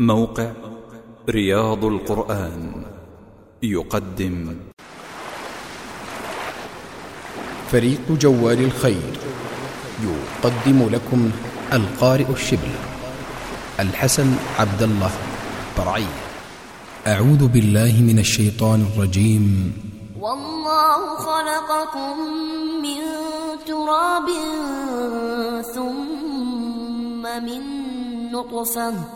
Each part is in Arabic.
موقع رياض القرآن يقدم. فريق جوال الخير يقدم لكم القارئ الشبل الحسن عبد الله برعي. أعوذ بالله من الشيطان الرجيم. والله خلقكم من تراب ثم من نطفة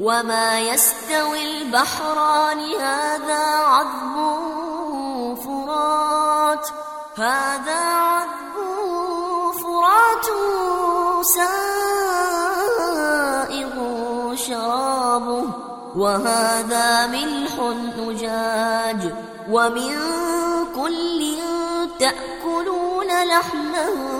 وما يستوي البحران هذا عذب فرات هذا عذب فرات سائغ شرابه وهذا ملح أجاج ومن كل تأكلون لحما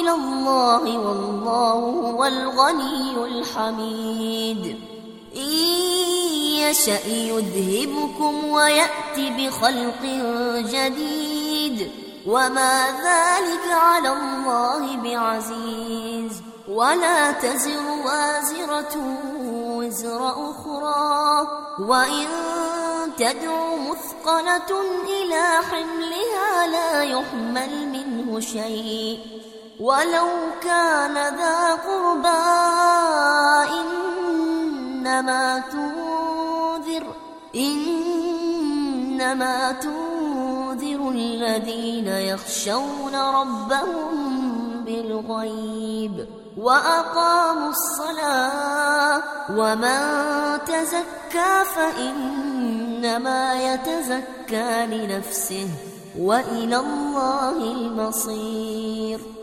إلى الله والله هو الغني الحميد. إن يشأ يذهبكم ويأتي بخلق جديد. وما ذلك على الله بعزيز. ولا تزر وازرة وزر أخرى. وإن تدع مثقلة إلى حملها لا يحمل منه شيء. ولو كان ذا قربى إنما تنذر إنما تنذر الذين يخشون ربهم بالغيب وأقاموا الصلاة ومن تزكى فإنما يتزكى لنفسه وإلى الله المصير